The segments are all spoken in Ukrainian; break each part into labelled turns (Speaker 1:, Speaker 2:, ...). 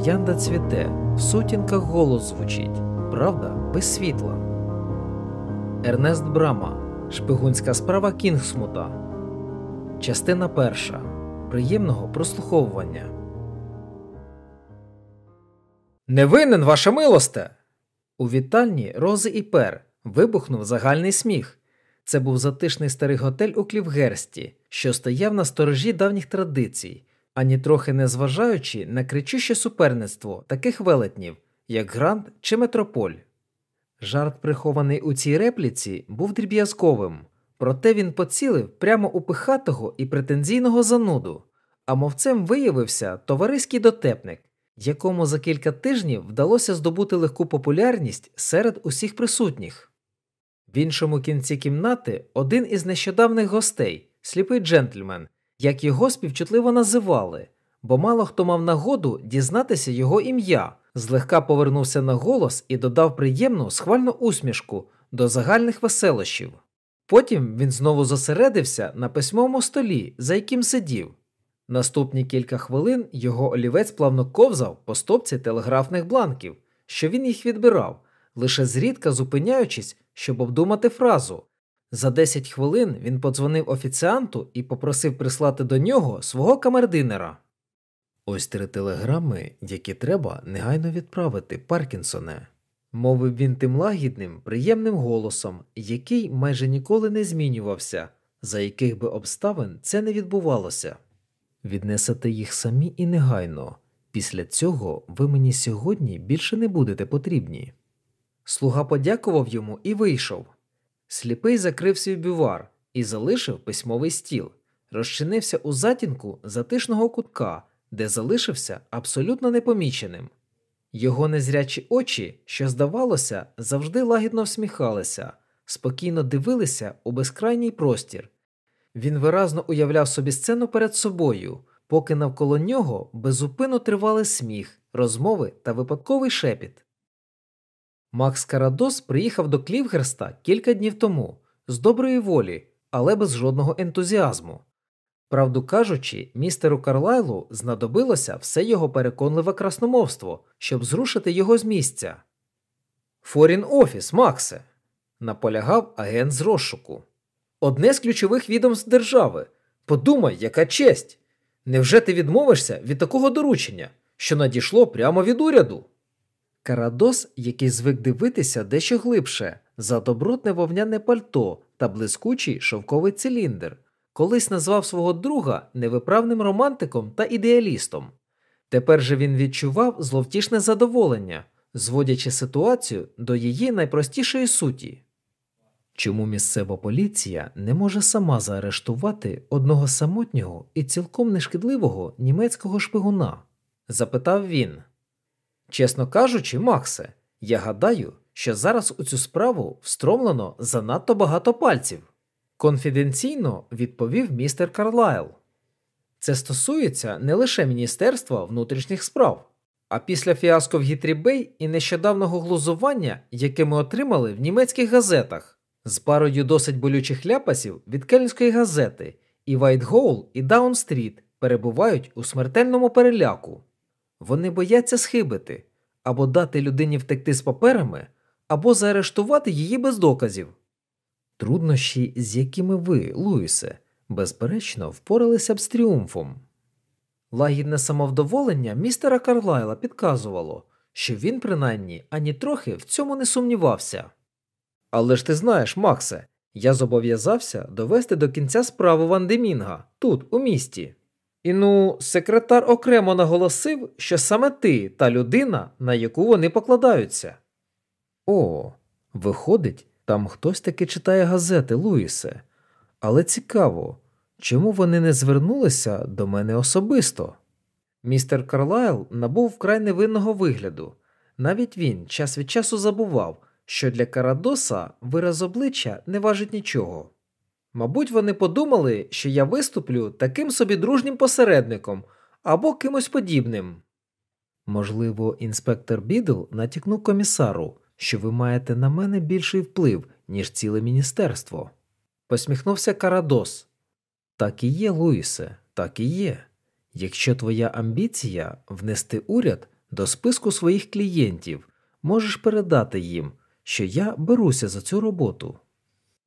Speaker 1: Троянда цвіте, в сутінках голос звучить, правда без світла. Ернест Брама. Шпигунська справа Кінгсмута. Частина перша. Приємного прослуховування. Не винен, ваша милосте. У вітальні Рози і Пер вибухнув загальний сміх. Це був затишний старий готель у Клівгерсті, що стояв на сторожі давніх традицій, ані трохи не зважаючи на кричуще суперництво таких велетнів, як Грант чи Метрополь. Жарт, прихований у цій репліці, був дріб'язковим, проте він поцілив прямо у пихатого і претензійного зануду, а мовцем виявився товариський дотепник, якому за кілька тижнів вдалося здобути легку популярність серед усіх присутніх. В іншому кінці кімнати один із нещодавних гостей, сліпий джентльмен, як його співчутливо називали, бо мало хто мав нагоду дізнатися його ім'я, злегка повернувся на голос і додав приємну схвальну усмішку до загальних веселощів. Потім він знову зосередився на письмовому столі, за яким сидів. Наступні кілька хвилин його олівець плавно ковзав по стопці телеграфних бланків, що він їх відбирав, лише зрідка зупиняючись, щоб обдумати фразу. За 10 хвилин він подзвонив офіціанту і попросив прислати до нього свого камердинера. Ось три телеграми, які треба негайно відправити, Паркінсоне, мовив він тим лагідним, приємним голосом, який майже ніколи не змінювався, за яких би обставин це не відбувалося. Віднесете їх самі і негайно. Після цього ви мені сьогодні більше не будете потрібні. Слуга подякував йому і вийшов. Сліпий закрив свій бювар і залишив письмовий стіл, розчинився у затінку затишного кутка, де залишився абсолютно непоміченим. Його незрячі очі, що, здавалося, завжди лагідно всміхалися, спокійно дивилися у безкрайній простір. Він виразно уявляв собі сцену перед собою, поки навколо нього безупинно тривали сміх, розмови та випадковий шепіт. Макс Карадос приїхав до Клівгерста кілька днів тому з доброї волі, але без жодного ентузіазму. Правду кажучи, містеру Карлайлу знадобилося все його переконливе красномовство, щоб зрушити його з місця. Форін офіс, Максе, наполягав агент з розшуку. Одне з ключових відомств держави. Подумай, яка честь! Невже ти відмовишся від такого доручення, що надійшло прямо від уряду? Карадос, який звик дивитися дещо глибше, за добротне вовняне пальто та блискучий шовковий циліндр, колись назвав свого друга невиправним романтиком та ідеалістом. Тепер же він відчував зловтішне задоволення, зводячи ситуацію до її найпростішої суті. Чому місцева поліція не може сама заарештувати одного самотнього і цілком нешкідливого німецького шпигуна? запитав він. Чесно кажучи, Максе, я гадаю, що зараз у цю справу встромлено занадто багато пальців. Конфіденційно відповів містер Карлайл. Це стосується не лише Міністерства внутрішніх справ, а після фіаско в Гітрібей і нещодавнього глузування, яке ми отримали в німецьких газетах, з парою досить болючих ляпасів від Кельнської газети, і Вайтголл і Даунінг-стріт перебувають у смертельному переляку. Вони бояться схибити або дати людині втекти з паперами, або заарештувати її без доказів. Труднощі, з якими ви, Луїсе, безперечно, впоралися б з тріумфом. Лагідне самовдоволення містера Карлайла підказувало, що він, принаймні, ані трохи в цьому не сумнівався. Але ж ти знаєш, Максе, я зобов'язався довести до кінця справу Вандемінга тут, у місті. І ну, секретар окремо наголосив, що саме ти та людина, на яку вони покладаються. О, виходить, там хтось таки читає газети, Луїсе. Але цікаво, чому вони не звернулися до мене особисто? Містер Карлайл набув вкрай невинного вигляду. Навіть він час від часу забував, що для Карадоса вираз обличчя не важить нічого. Мабуть, вони подумали, що я виступлю таким собі дружнім посередником або кимось подібним. Можливо, інспектор Бідл натякнув комісару, що ви маєте на мене більший вплив, ніж ціле міністерство. Посміхнувся Карадос. Так і є, Луїсе, так і є. Якщо твоя амбіція внести уряд до списку своїх клієнтів. Можеш передати їм, що я беруся за цю роботу.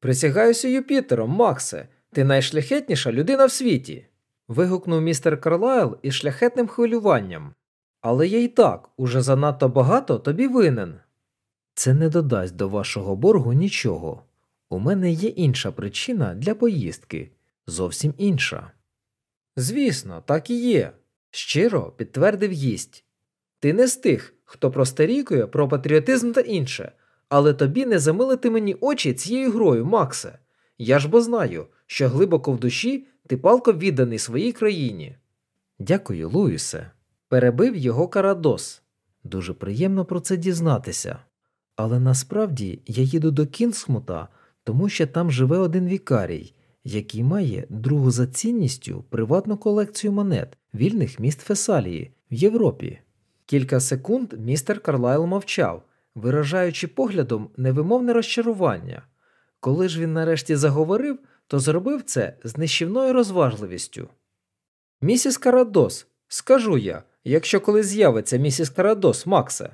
Speaker 1: Присягаюся Юпітером, Максе, ти найшляхетніша людина в світі. вигукнув містер Карлайл із шляхетним хвилюванням. Але я й так уже занадто багато тобі винен. Це не додасть до вашого боргу нічого. У мене є інша причина для поїздки, зовсім інша. Звісно, так і є, щиро підтвердив гість. Ти не з тих, хто просторікує про патріотизм та інше, але тобі не замилити мені очі цією грою, Максе. Я ж бо знаю, що глибоко в душі ти палко відданий своїй країні. Дякую, Луїсе. Перебив його Карадос. Дуже приємно про це дізнатися. Але насправді я їду до Кінсмута, тому що там живе один вікарій, який має другу за цінністю приватну колекцію монет вільних міст Фесалії в Європі. Кілька секунд містер Карлайл мовчав, виражаючи поглядом невимовне розчарування. Коли ж він нарешті заговорив, то зробив це з нищівною розважливістю. Місіс Карадос, скажу я, якщо коли з'явиться місіс Карадос, Максе.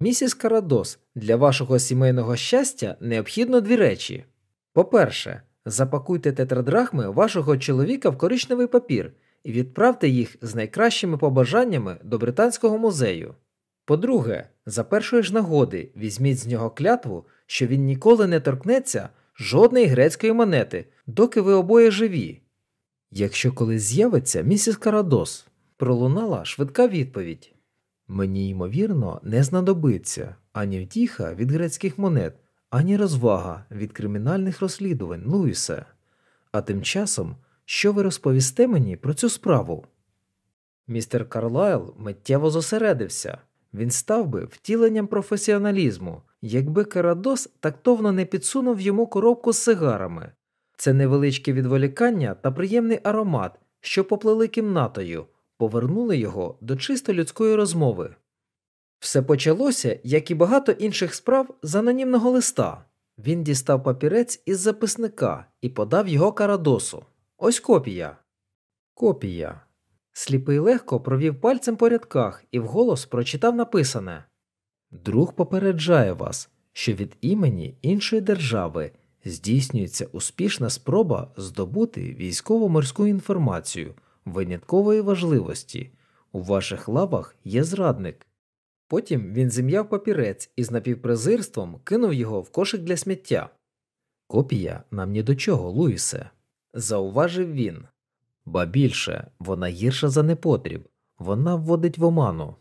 Speaker 1: Місіс Карадос, для вашого сімейного щастя необхідно дві речі. По-перше, запакуйте тетрадрахми вашого чоловіка в коричневий папір і відправте їх з найкращими побажаннями до Британського музею. По-друге, за першої ж нагоди візьміть з нього клятву, що він ніколи не торкнеться жодної грецької монети, доки ви обоє живі. Якщо колись з'явиться місіс Карадос, пролунала швидка відповідь. Мені, ймовірно, не знадобиться ані втіха від грецьких монет, ані розвага від кримінальних розслідувань, Луїсе. А тим часом, що ви розповісте мені про цю справу? Містер Карлайл миттєво зосередився. Він став би втіленням професіоналізму, якби Карадос тактовно не підсунув йому коробку з сигарами. Це невеличке відволікання та приємний аромат, що поплили кімнатою, повернули його до чисто людської розмови. Все почалося, як і багато інших справ, з анонімного листа. Він дістав папірець із записника і подав його Карадосу. Ось копія. Копія. Сліпий легко провів пальцем по рядках і вголос прочитав написане Друг попереджає вас, що від імені іншої держави здійснюється успішна спроба здобути військово-морську інформацію виняткової важливості. У ваших лавах є зрадник. Потім він зім'яв папірець і з напівпрезирством кинув його в кошик для сміття. Копія нам ні до чого, Луїсе, зауважив він. Ба більше вона гірша за непотріб, вона вводить в оману.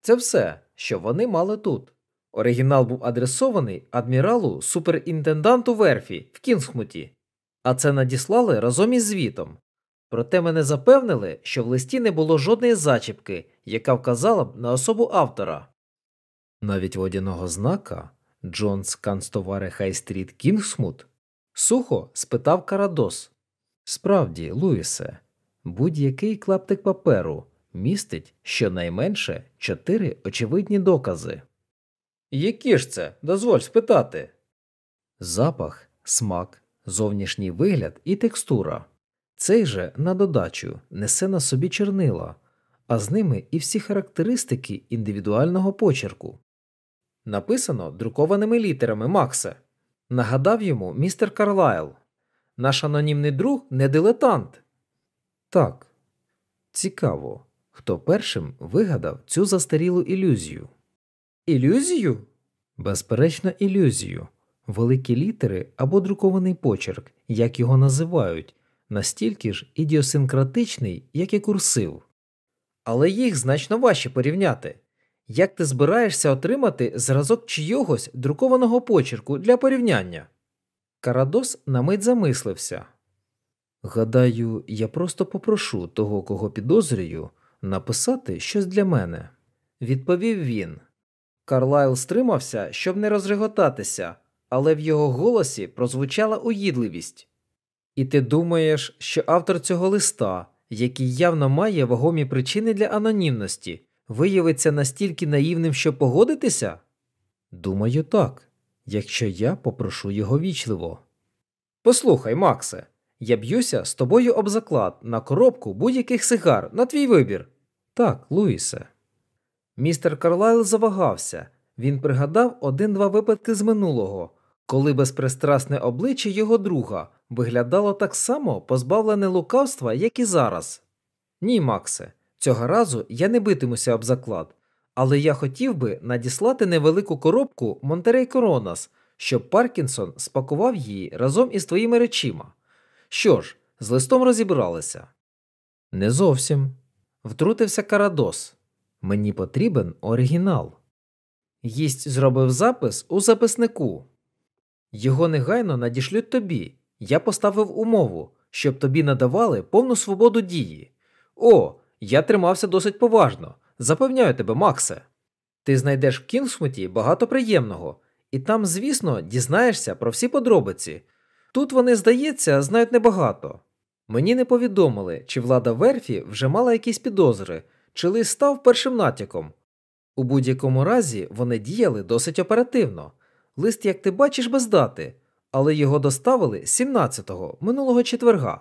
Speaker 1: Це все, що вони мали тут. Оригінал був адресований адміралу суперінтенданту верфі в Кінгсмуті, а це надіслали разом із звітом. Проте мене запевнили, що в листі не було жодної зачіпки, яка вказала б на особу автора. Навіть водяного знака Джонс канцтовари Хай-стріт Кінгсмут сухо спитав Карадос. Справді, Луїсе, будь-який клаптик паперу містить щонайменше чотири очевидні докази. Які ж це, дозволь спитати? Запах, смак, зовнішній вигляд і текстура. Цей же, на додачу, несе на собі чорнила, а з ними і всі характеристики індивідуального почерку. Написано друкованими літерами Макса. Нагадав йому містер Карлайл. Наш анонімний друг не дилетант. Так, цікаво, хто першим вигадав цю застарілу ілюзію. Ілюзію? Безперечно, ілюзію. Великі літери або друкований почерк, як його називають, настільки ж ідіосинкратичний, як і курсив. Але їх значно важче порівняти. Як ти збираєшся отримати зразок чийогось друкованого почерку для порівняння? Карадос на мить замислився. Гадаю, я просто попрошу того, кого підозрюю, написати щось для мене, відповів він. Карлайл стримався, щоб не розреготатися, але в його голосі прозвучала уїдливість. І ти думаєш, що автор цього листа, який явно має вагомі причини для анонімності, виявиться настільки наївним, щоб погодитися? Думаю, так, якщо я попрошу його вічливо. Послухай, Максе, я б'юся з тобою об заклад на коробку будь-яких сигар на твій вибір. Так, Луїсе. Містер Карлайл завагався. Він пригадав один-два випадки з минулого, коли безпристрасне обличчя його друга виглядало так само позбавлене лукавства, як і зараз. Ні, Максе, цього разу я не битимуся об заклад, але я хотів би надіслати невелику коробку Монтерей Коронас, щоб Паркінсон спакував її разом із твоїми речима. Що ж, з листом розібралися. Не зовсім. Втрутився Карадос. Мені потрібен оригінал. Гість зробив запис у записнику. Його негайно надішлють тобі. Я поставив умову, щоб тобі надавали повну свободу дії. О, я тримався досить поважно. Запевняю тебе, Максе. Ти знайдеш в Кінгсмуті багато приємного, і там, звісно, дізнаєшся про всі подробиці. Тут вони, здається, знають небагато. Мені не повідомили, чи влада верфі вже мала якісь підозри, чи лист став першим натяком. У будь-якому разі вони діяли досить оперативно. Лист, як ти бачиш, без дати, але його доставили 17-го минулого четверга.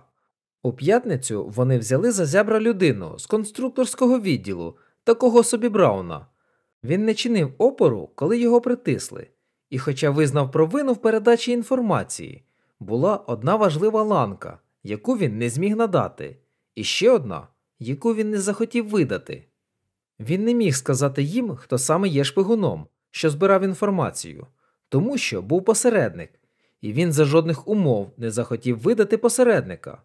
Speaker 1: У п'ятницю вони взяли за зябра людину з конструкторського відділу, такого собі Брауна. Він не чинив опору, коли його притисли, і, хоча визнав провину в передачі інформації, була одна важлива ланка, яку він не зміг надати, і ще одна, яку він не захотів видати. Він не міг сказати їм, хто саме є шпигуном, що збирав інформацію, тому що був посередник, і він за жодних умов не захотів видати посередника.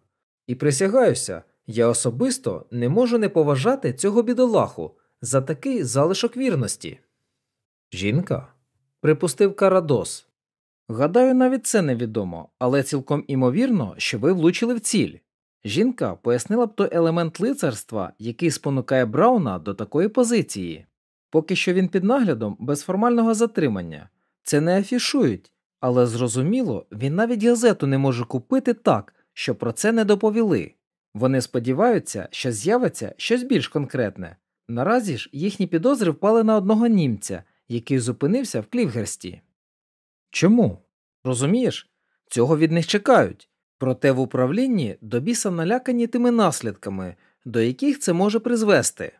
Speaker 1: І присягаюся, я особисто не можу не поважати цього бідолаху за такий залишок вірності. Жінка? припустив Карадос. Гадаю, навіть це невідомо, але цілком імовірно, що ви влучили в ціль. Жінка пояснила б той елемент лицарства, який спонукає Брауна до такої позиції. Поки що він під наглядом без формального затримання. Це не афішують, але зрозуміло, він навіть газету не може купити так, що про це не доповіли. Вони сподіваються, що з'явиться щось більш конкретне. Наразі ж їхні підозри впали на одного німця, який зупинився в Клівгерсті. Чому? Розумієш? Цього від них чекають. Проте в управлінні до біса налякані тими наслідками, до яких це може призвести.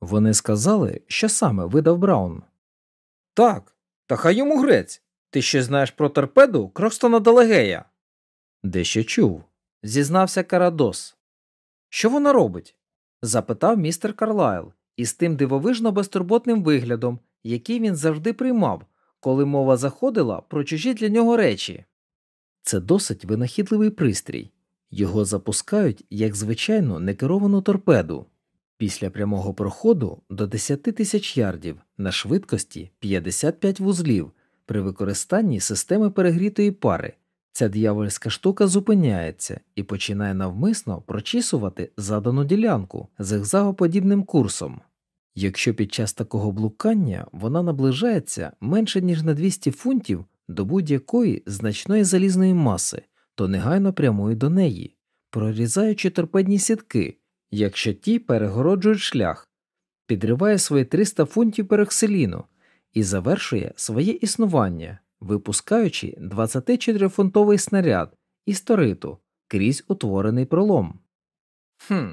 Speaker 1: Вони сказали, що саме видав Браун. Так, та хай йому грець. Ти щось знаєш про торпеду Крокстона Делагея? Дещо чув, зізнався Карадос. Що вона робить? запитав містер Карлайл із тим дивовижно безтурботним виглядом, який він завжди приймав, коли мова заходила про чужі для нього речі. Це досить винахідливий пристрій. Його запускають як звичайну некеровану торпеду після прямого проходу до 10 тисяч ярдів на швидкості 55 вузлів при використанні системи перегрітої пари. Ця д'явольська штука зупиняється і починає навмисно прочісувати задану ділянку зигзагоподібним курсом. Якщо під час такого блукання вона наближається менше ніж на 200 фунтів до будь-якої значної залізної маси, то негайно прямує до неї, прорізаючи торпедні сітки, якщо ті перегороджують шлях, підриває свої 300 фунтів пероксиліну і завершує своє існування, випускаючи 24-фунтовий снаряд із ториту крізь утворений пролом. Хм,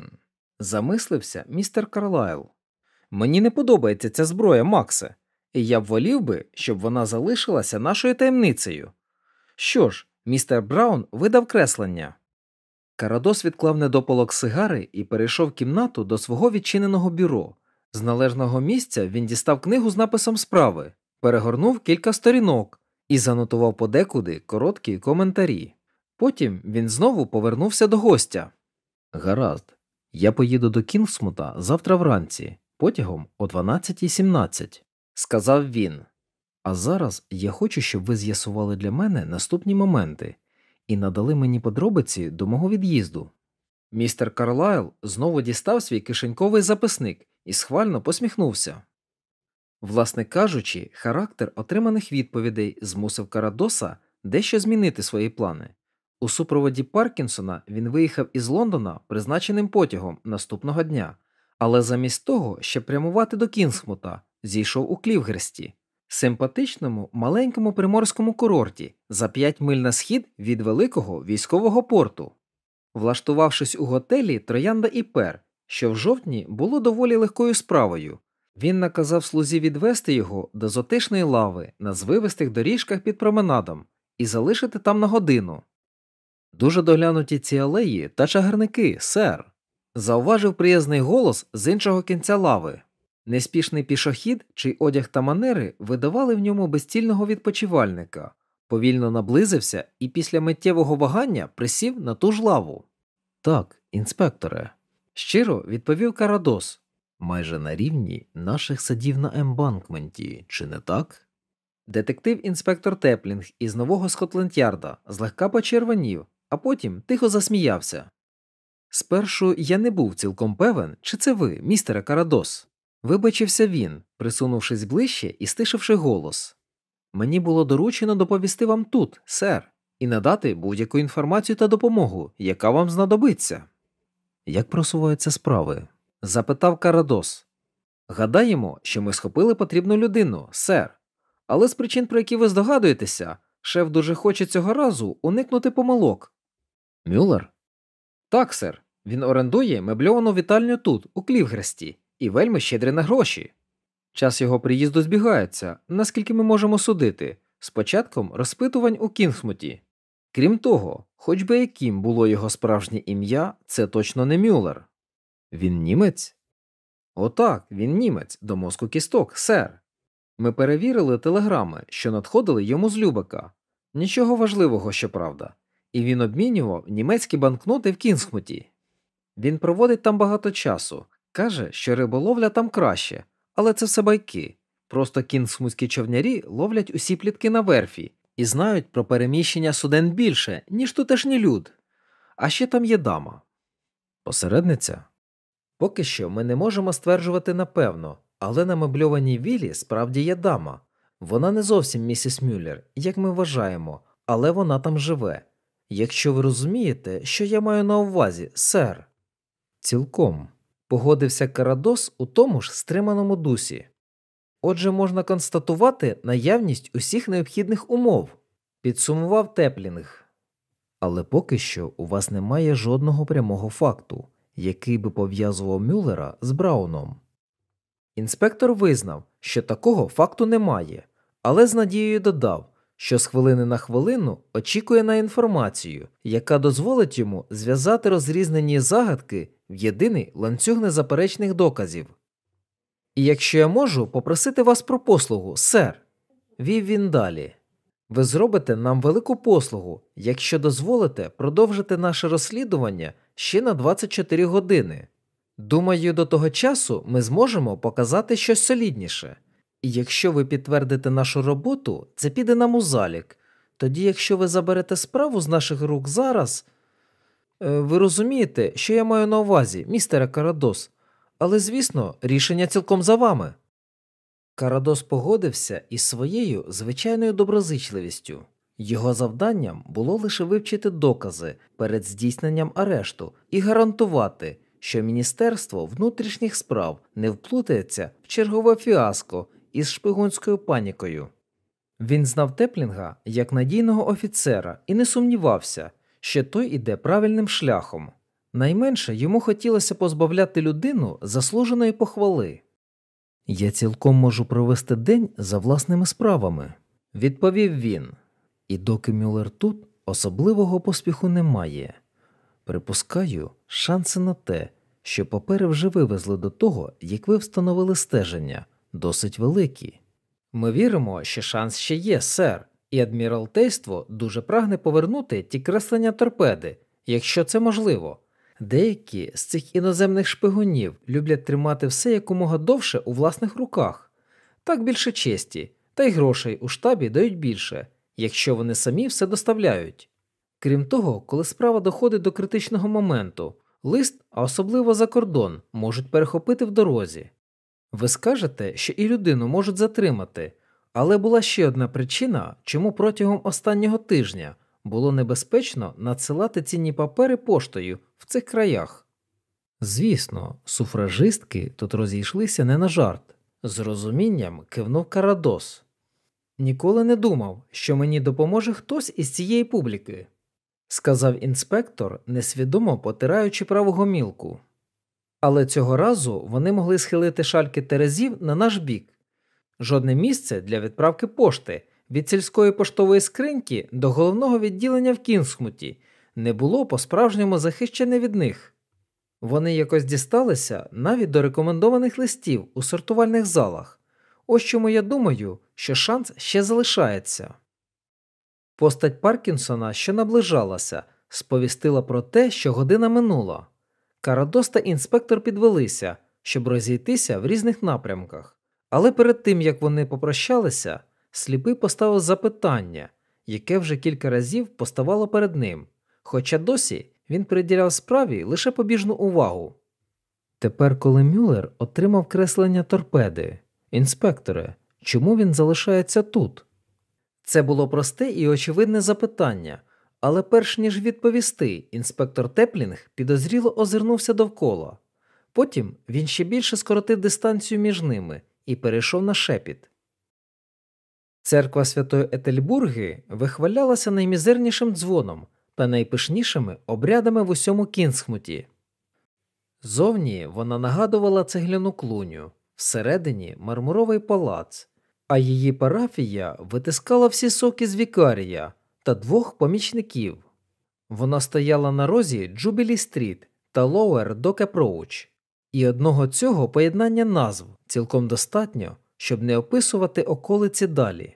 Speaker 1: замислився містер Карлайл. Мені не подобається ця зброя, Максе, і я б волів би, щоб вона залишилася нашою таємницею. Що ж, містер Браун видав креслення. Карадос відклав недопалок сигари і перейшов кімнату до свого відчиненого бюро. З належного місця він дістав книгу з написом справи, перегорнув кілька сторінок і занотував подекуди короткі коментарі. Потім він знову повернувся до гостя. Гаразд, я поїду до Кінгсмута завтра вранці, потягом о 12.17, сказав він. А зараз я хочу, щоб ви з'ясували для мене наступні моменти і надали мені подробиці до мого від'їзду. Містер Карлайл знову дістав свій кишеньковий записник і схвально посміхнувся. Власне кажучи, характер отриманих відповідей змусив Карадоса дещо змінити свої плани. У супроводі Паркінсона він виїхав із Лондона призначеним потягом наступного дня, але замість того, щоб прямувати до Кінгсмута, зійшов у Клівгерсті, симпатичному маленькому приморському курорті за 5 миль на схід від великого військового порту. Влаштувавшись у готелі Троянда і Пер, що в жовтні було доволі легкою справою, Він наказав слузі відвести його до зотишної лави на звивистих доріжках під променадом і залишити там на годину. Дуже доглянуті ці алеї та чагарники, сер. Зауважив приязний голос з іншого кінця лави. Неспішний пішохід, чий одяг та манери видавали в ньому безцільного відпочивальника, повільно наблизився і після миттєвого вагання присів на ту ж лаву. Так, інспекторе, щиро відповів Карадос, майже на рівні наших садів на ембанкменті, чи не так? Детектив інспектор Теплінг із нового Скотленд-Ярда злегка почервонів, а потім тихо засміявся. Спершу я не був цілком певен, чи це ви, містере Карадос. Вибачився він, присунувшись ближче і стишивши голос. Мені було доручено доповісти вам тут, сер, і надати будь-яку інформацію та допомогу, яка вам знадобиться. Як просуваються справи? Запитав Карадос. Гадаємо, що ми схопили потрібну людину, сер. Але з причин, про які ви здогадуєтеся, шеф дуже хоче цього разу уникнути помилок. Мюллер? Так, сер. Він орендує мебльовану вітальню тут, у Клівгресті, і вельми щедрий на гроші. Час його приїзду збігається, наскільки ми можемо судити, з початком розпитувань у Кінгсмуті. Крім того, хоч би яким було його справжнє ім'я, це точно не Мюллер. Він німець? Отак, він німець, до мозку кісток, сер. Ми перевірили телеграми, що надходили йому з Любека. Нічого важливого, щоправда, і він обмінював німецькі банкноти в Кінгсмуті. Він проводить там багато часу, каже, що риболовля там краще, але це все байки. Просто кінгсмутські човнярі ловлять усі плітки на верфі і знають про переміщення суден більше, ніж тутешній люд. А ще там є дама. Посередниця? Поки що ми не можемо стверджувати напевно, але на мебльованій вілі справді є дама. Вона не зовсім місіс Мюллер, як ми вважаємо, але вона там живе. Якщо ви розумієте, що я маю на увазі, сер. Цілком погодився Карадос у тому ж стриманому дусі. Отже, можна констатувати наявність усіх необхідних умов, підсумував Теплінг. Але поки що у вас немає жодного прямого факту, який би пов'язував Мюллера з Брауном. Інспектор визнав, що такого факту немає, але з надією додав, що з хвилини на хвилину очікує на інформацію, яка дозволить йому зв'язати розрізнені загадки в єдиний ланцюг незаперечних доказів. І якщо я можу попросити вас про послугу, сер, вів він далі. Ви зробите нам велику послугу, якщо дозволите продовжити наше розслідування ще на 24 години. Думаю, до того часу ми зможемо показати щось солідніше. І якщо ви підтвердите нашу роботу, це піде нам у залік. Тоді, якщо ви заберете справу з наших рук зараз, е, ви розумієте, що я маю на увазі, містере Карадос, але, звісно, рішення цілком за вами. Карадос погодився із своєю звичайною доброзичливістю. Його завданням було лише вивчити докази перед здійсненням арешту і гарантувати, що Міністерство внутрішніх справ не вплутається в чергове фіаско із шпигунською панікою. Він знав Теплінга як надійного офіцера і не сумнівався, що той іде правильним шляхом. Найменше йому хотілося позбавляти людину заслуженої похвали. Я цілком можу провести день за власними справами, відповів він. І доки Мюллер тут особливого поспіху немає. Припускаю, шанси на те, що папери вже вивезли до того, як ви встановили стеження, досить великі. Ми віримо, що шанс ще є, сер, і адміралтейство дуже прагне повернути ті креслення торпеди, якщо це можливо. Деякі з цих іноземних шпигунів люблять тримати все якомога довше у власних руках, так більше честі, та й грошей у штабі дають більше, якщо вони самі все доставляють. Крім того, коли справа доходить до критичного моменту, лист, а особливо за кордон, можуть перехопити в дорозі. Ви скажете, що і людину можуть затримати, але була ще одна причина, чому протягом останнього тижня було небезпечно надсилати цінні папери поштою в цих краях. Звісно, суфражистки тут розійшлися не на жарт, з розумінням кивнув Карадос. Ніколи не думав, що мені допоможе хтось із цієї публіки, сказав інспектор, несвідомо потираючи праву гомілку. Але цього разу вони могли схилити шальки терезів на наш бік. Жодне місце для відправки пошти від сільської поштової скриньки до головного відділення в Кінгсмуті не було по-справжньому захищене від них. Вони якось дісталися навіть до рекомендованих листів у сортувальних залах. Ось чому я думаю, що шанс ще залишається. Постать Паркінсона, що наближалася, сповістила про те, що година минула. Карадос та інспектор підвелися, щоб розійтися в різних напрямках. Але перед тим як вони попрощалися, сліпий поставив запитання, яке вже кілька разів поставало перед ним, хоча досі він приділяв справі лише побіжну увагу. Тепер, коли Мюллер отримав креслення торпеди, інспекторе, чому він залишається тут? Це було просте і очевидне запитання, але перш ніж відповісти, інспектор Теплінг підозріло озирнувся довкола. Потім він ще більше скоротив дистанцію між ними і перейшов на шепіт. Церква Святої Етельбурги вихвалялася наймізернішим дзвоном та найпишнішими обрядами в усьому Кінгсмуті. Зовні вона нагадувала цегляну клуню, всередині мармуровий палац, а її парафія витискала всі соки з вікарія та двох помічників. Вона стояла на розі Джубілі Стріт та Лоуер Док Епроуч, і одного цього поєднання назв цілком достатньо, щоб не описувати околиці далі.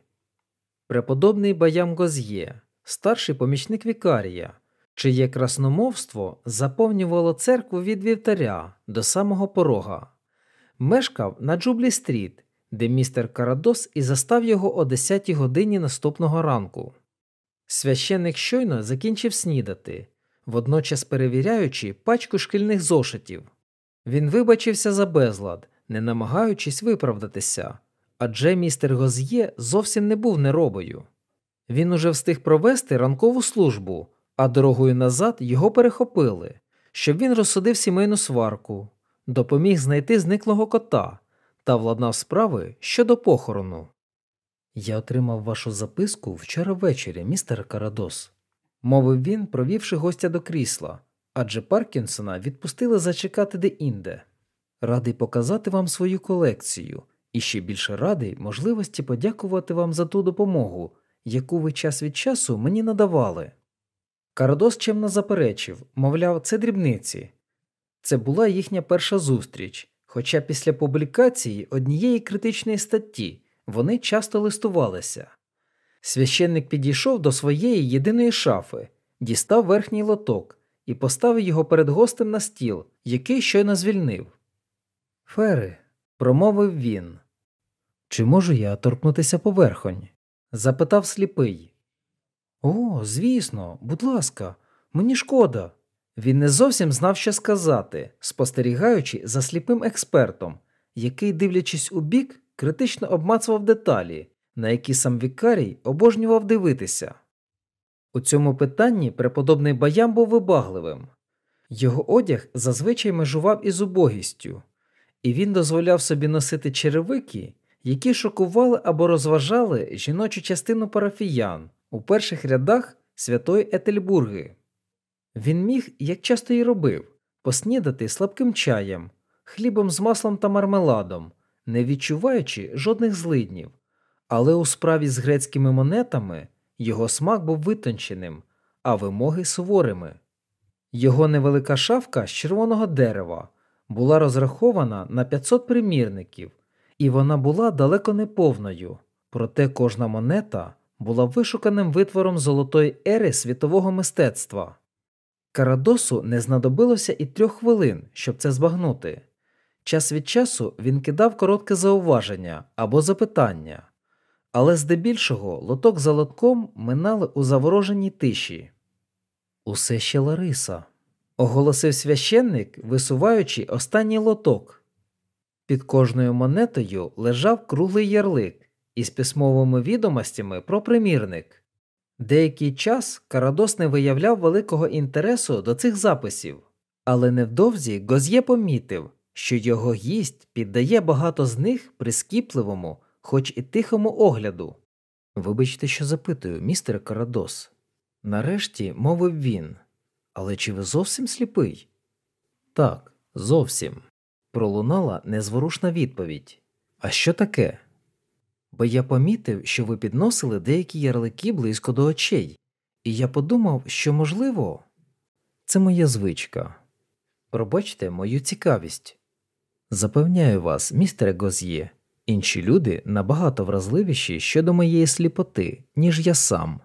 Speaker 1: Преподобний Баям Гоз'є, старший помічник вікарія, чиє красномовство заповнювало церкву від вівтаря до самого порога, мешкав на Джублі Стріт, де містер Карадос і застав його о 10 годині наступного ранку. Священник щойно закінчив снідати, водночас перевіряючи пачку шкільних зошитів. Він вибачився за безлад, не намагаючись виправдатися, адже містер Гоз'є зовсім не був неробою. Він уже встиг провести ранкову службу, а дорогою назад його перехопили, щоб він розсудив сімейну сварку, допоміг знайти зниклого кота та владнав справи щодо похорону. Я отримав вашу записку вчора ввечері, містер Карадос, мовив він, провівши гостя до крісла, адже Паркінсона відпустили зачекати де-інде. Радий показати вам свою колекцію і ще більше радий можливості подякувати вам за ту допомогу, яку ви час від часу мені надавали. Карадос чемно заперечив, мовляв, це дрібниці. Це була їхня перша зустріч, хоча після публікації однієї критичної статті вони часто листувалися. Священник підійшов до своєї єдиної шафи, дістав верхній лоток і поставив його перед гостем на стіл, який щойно звільнив. Фери, промовив він. Чи можу я торкнутися поверхонь? запитав сліпий. О, звісно, будь ласка, мені шкода. Він не зовсім знав, що сказати, спостерігаючи за сліпим експертом, який, дивлячись у бік, критично обмацував деталі, на які сам Вікарій обожнював дивитися. У цьому питанні преподобний баям був вибагливим. Його одяг зазвичай межував із убогістю, і він дозволяв собі носити черевики, які шокували або розважали жіночу частину парафіян у перших рядах святої Етельбурги. Він міг, як часто й робив, поснідати слабким чаєм, хлібом з маслом та мармеладом, не відчуваючи жодних злиднів, але у справі з грецькими монетами його смак був витонченим, а вимоги суворими. Його невелика шафка з червоного дерева була розрахована на 500 примірників, і вона була далеко не повною, проте кожна монета була вишуканим витвором золотої ери світового мистецтва. Карадосу не знадобилося і трьох хвилин, щоб це збагнути. Час від часу він кидав коротке зауваження або запитання, але здебільшого лоток за лотком минали у завороженій тиші. Усе ще Лариса, оголосив священник, висуваючи останній лоток. Під кожною монетою лежав круглий ярлик із письмовими відомостями про примірник. Деякий час Карадос не виявляв великого інтересу до цих записів, але невдовзі Гоз'є помітив, що його гість піддає багато з них прискіпливому, хоч і тихому огляду. Вибачте, що запитую, містер Карадос. Нарешті мовив він. Але чи ви зовсім сліпий? Так, Зовсім. Пролунала незворушна відповідь. А що таке? Бо я помітив, що ви підносили деякі ярлики близько до очей, і я подумав, що, можливо, це моя звичка. Пробачте мою цікавість. Запевняю вас, містере Гоз'є, інші люди набагато вразливіші щодо моєї сліпоти, ніж я сам.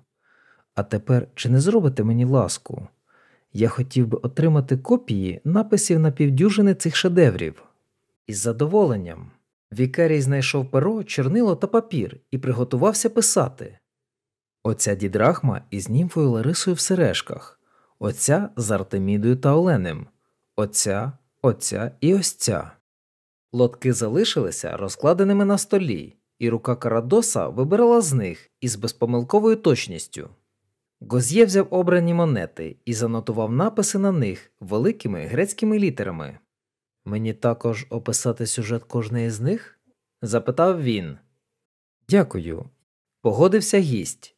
Speaker 1: А тепер чи не зробите мені ласку? Я хотів би отримати копії написів на півдюжини цих шедеврів. Із задоволенням. Вікарій знайшов перо, чорнило та папір і приготувався писати. Оця дідрахма із німфою Ларисою в сережках, оця з Артемідою та Оленем, оця, оця і ось ця. Лотки залишилися розкладеними на столі, і рука Карадоса вибирала з них із безпомилковою точністю. Гоз'є взяв обрані монети і занотував написи на них великими грецькими літерами. Мені також описати сюжет кожної з них? запитав він. Дякую. Погодився гість.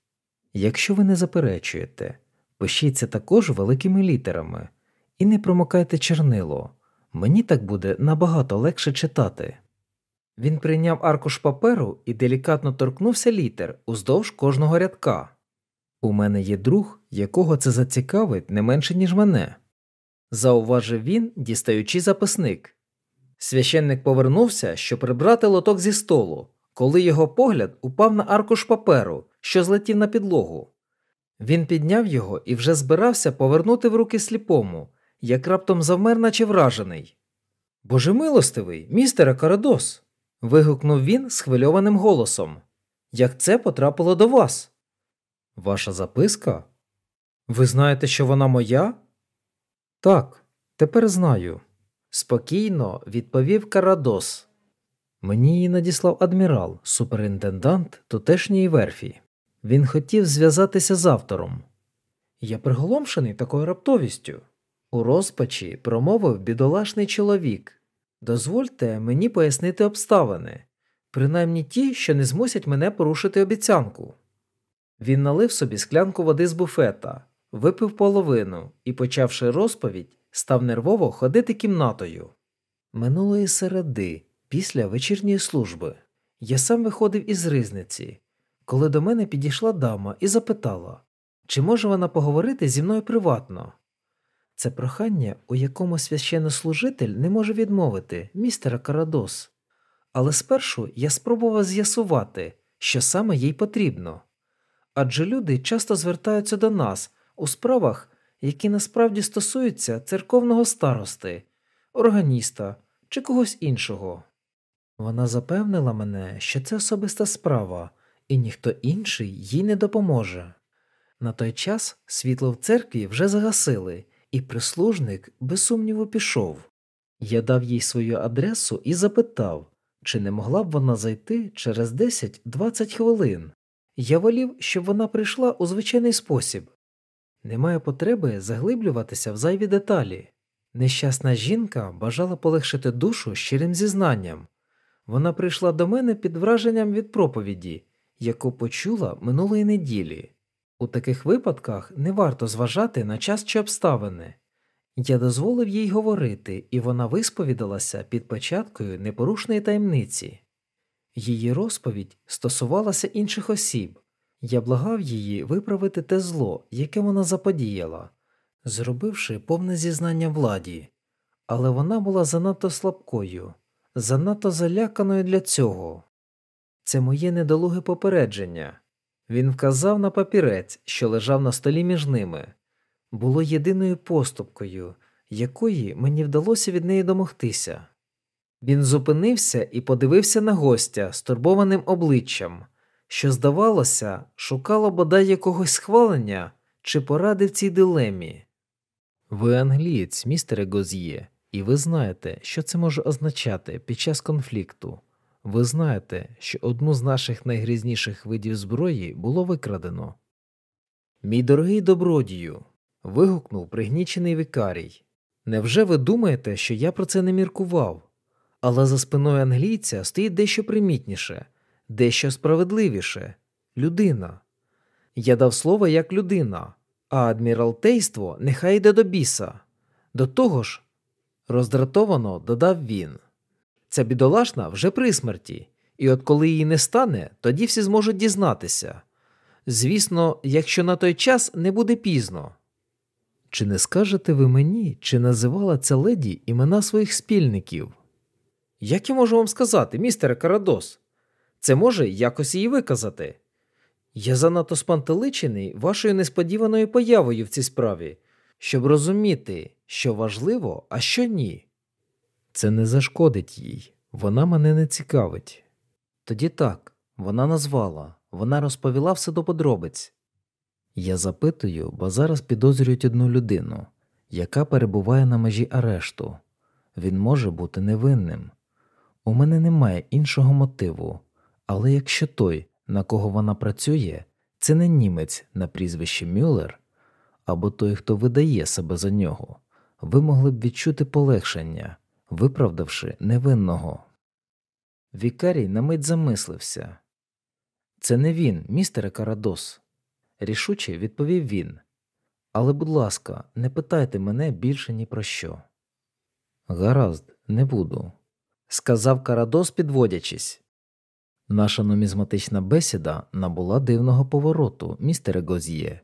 Speaker 1: Якщо ви не заперечуєте, пишіться також великими літерами і не промокайте чернило. Мені так буде набагато легше читати. Він прийняв аркуш паперу і делікатно торкнувся літер уздовж кожного рядка. У мене є друг, якого це зацікавить не менше, ніж мене, зауважив він, дістаючи записник. Священник повернувся, щоб прибрати лоток зі столу, коли його погляд упав на аркуш паперу, що злетів на підлогу. Він підняв його і вже збирався повернути в руки сліпому, як раптом завмер, наче вражений. Боже милостивий, містере Карадос. вигукнув він схвильованим голосом. Як це потрапило до вас? Ваша записка? Ви знаєте, що вона моя? Так, тепер знаю. Спокійно відповів Карадос. Мені її надіслав адмірал, суперінтендант тутешньої верфі. Він хотів зв'язатися з автором. Я приголомшений такою раптовістю. У розпачі промовив бідолашний чоловік. Дозвольте мені пояснити обставини, принаймні ті, що не змусять мене порушити обіцянку. Він налив собі склянку води з буфета, випив половину і, почавши розповідь, став нервово ходити кімнатою. Минулої середи, після вечірньої служби, я сам виходив із ризниці, коли до мене підійшла дама і запитала, чи може вона поговорити зі мною приватно. Це прохання, у якому священнослужитель не може відмовити, містера Карадос. Але спершу я спробував з'ясувати, що саме їй потрібно. Адже люди часто звертаються до нас у справах, які насправді стосуються церковного старости, органіста чи когось іншого. Вона запевнила мене, що це особиста справа, і ніхто інший їй не допоможе. На той час світло в церкві вже загасили, і прислужник без сумніву пішов. Я дав їй свою адресу і запитав, чи не могла б вона зайти через 10-20 хвилин. Я волів, щоб вона прийшла у звичайний спосіб. Немає потреби заглиблюватися в зайві деталі. Нещасна жінка бажала полегшити душу щирим зізнанням. Вона прийшла до мене під враженням від проповіді, яку почула минулої неділі. У таких випадках не варто зважати на час чи обставини. Я дозволив їй говорити, і вона висповідалася під початкою непорушної таємниці. Її розповідь стосувалася інших осіб. Я благав її виправити те зло, яке вона заподіяла, зробивши повне зізнання владі, але вона була занадто слабкою, занадто заляканою для цього. Це моє недолуге попередження. Він вказав на папірець, що лежав на столі між ними, було єдиною поступкою, якої мені вдалося від неї домогтися. Він зупинився і подивився на гостя стурбованим обличчям, що, здавалося, шукало бодай якогось схвалення чи поради в цій дилемі. Ви англієць, містере Гоз'є, і ви знаєте, що це може означати під час конфлікту. Ви знаєте, що одну з наших найгрізніших видів зброї було викрадено. Мій дорогий добродію. вигукнув пригнічений вікарій. Невже ви думаєте, що я про це не міркував? Але за спиною англійця стоїть дещо примітніше, дещо справедливіше людина. Я дав слово як людина, а адміралтейство нехай йде до біса. До того ж, роздратовано додав він. Ця бідолашна вже при смерті, і от коли її не стане, тоді всі зможуть дізнатися. Звісно, якщо на той час не буде пізно. Чи не скажете ви мені, чи називала ця леді імена своїх спільників? Як я можу вам сказати, містере Карадос? Це може якось її виказати. Я занадто спантеличений вашою несподіваною появою в цій справі, щоб розуміти, що важливо, а що ні. Це не зашкодить їй, вона мене не цікавить. Тоді так, вона назвала, вона розповіла все до подробиць. Я запитую, бо зараз підозрюють одну людину, яка перебуває на межі арешту. Він може бути невинним. У мене немає іншого мотиву, але якщо той, на кого вона працює, це не німець на прізвище Мюллер, або той, хто видає себе за нього, ви могли б відчути полегшення, виправдавши невинного. Вікарій на мить замислився. Це не він, містере Карадос, рішуче відповів він. Але, будь ласка, не питайте мене більше ні про що. Гаразд, не буду, сказав Карадос, підводячись. Наша нумізматична бесіда набула дивного повороту, містере Гоз'є.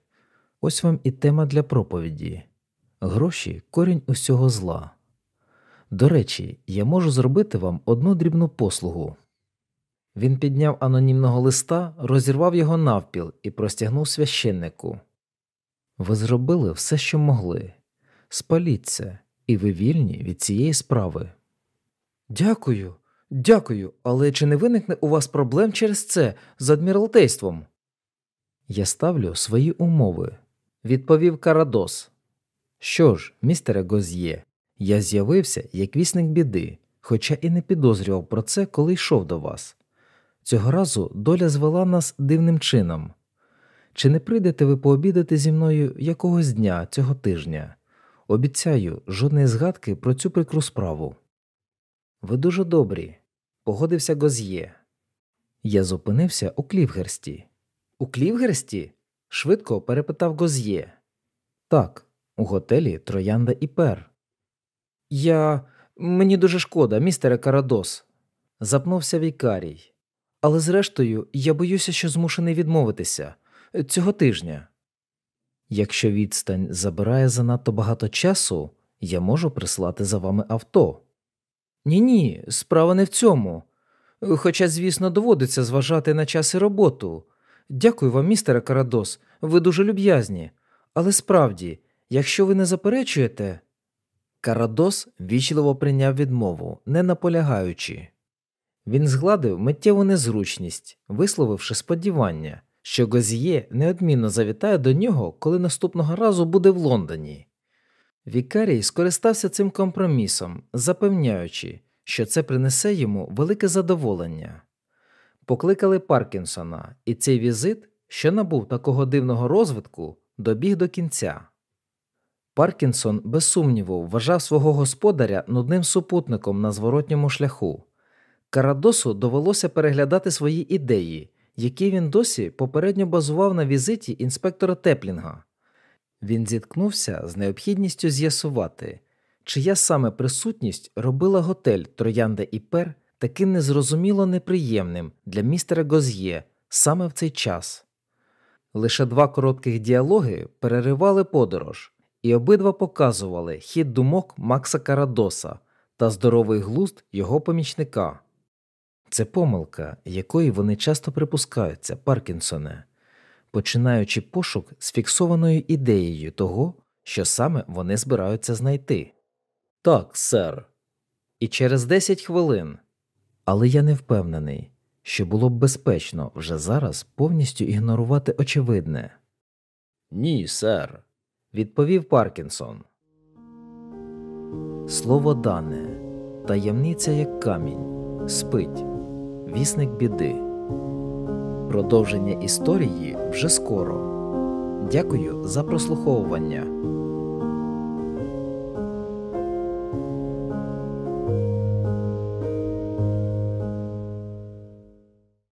Speaker 1: Ось вам і тема для проповіді гроші корінь усього зла. До речі, я можу зробити вам одну дрібну послугу. Він підняв анонімного листа, розірвав його навпіл і простягнув священнику. Ви зробили все, що могли. Спаліться, і ви вільні від цієї справи. Дякую, дякую, але чи не виникне у вас проблем через це з адміралтейством? Я ставлю свої умови, відповів Карадос. Що ж, містере Гоз'є, я з'явився як вісник біди, хоча і не підозрював про це, коли йшов до вас. Цього разу доля звела нас дивним чином. Чи не прийдете ви пообідати зі мною якогось дня цього тижня? Обіцяю, жодної згадки про цю прикру справу. Ви дуже добрі, погодився Гоз'є. Я зупинився у Клівгерсті. У Клівгерсті? швидко перепитав Гоз'є. Так, у готелі Троянда і Пер. Я. Мені дуже шкода, містере Карадос, запнувся вікарій. Але зрештою, я боюся, що змушений відмовитися цього тижня. Якщо відстань забирає занадто багато часу, я можу прислати за вами авто. Ні, ні, справа не в цьому. Хоча, звісно, доводиться зважати на час і роботу. Дякую вам, містере Карадос, ви дуже люб'язні. Але справді, якщо ви не заперечуєте. Карадос вічливо прийняв відмову, не наполягаючи. Він згладив миттєву незручність, висловивши сподівання, що Гозіє неодмінно завітає до нього, коли наступного разу буде в Лондоні. Вікарій скористався цим компромісом, запевняючи, що це принесе йому велике задоволення. Покликали Паркінсона, і цей візит, що набув такого дивного розвитку, добіг до кінця. Паркінсон, без сумніву, вважав свого господаря нудним супутником на зворотньому шляху. Карадосу довелося переглядати свої ідеї, які він досі попередньо базував на візиті інспектора Теплінга. Він зіткнувся з необхідністю з'ясувати, чия саме присутність робила готель Троянда і Пер таким незрозуміло неприємним для містера Гоз'є саме в цей час. Лише два коротких діалоги переривали подорож, і обидва показували хід думок Макса Карадоса та здоровий глузд його помічника. Це помилка, якої вони часто припускаються, Паркінсоне, починаючи пошук з фіксованою ідеєю того, що саме вони збираються знайти. Так, сер. І через 10 хвилин. Але я не впевнений, що було б безпечно вже зараз повністю ігнорувати очевидне. Ні, сер, відповів Паркінсон. Слово дане, таємниця як камінь, спить, вісник біди. Продовження історії вже скоро. Дякую за прослуховування.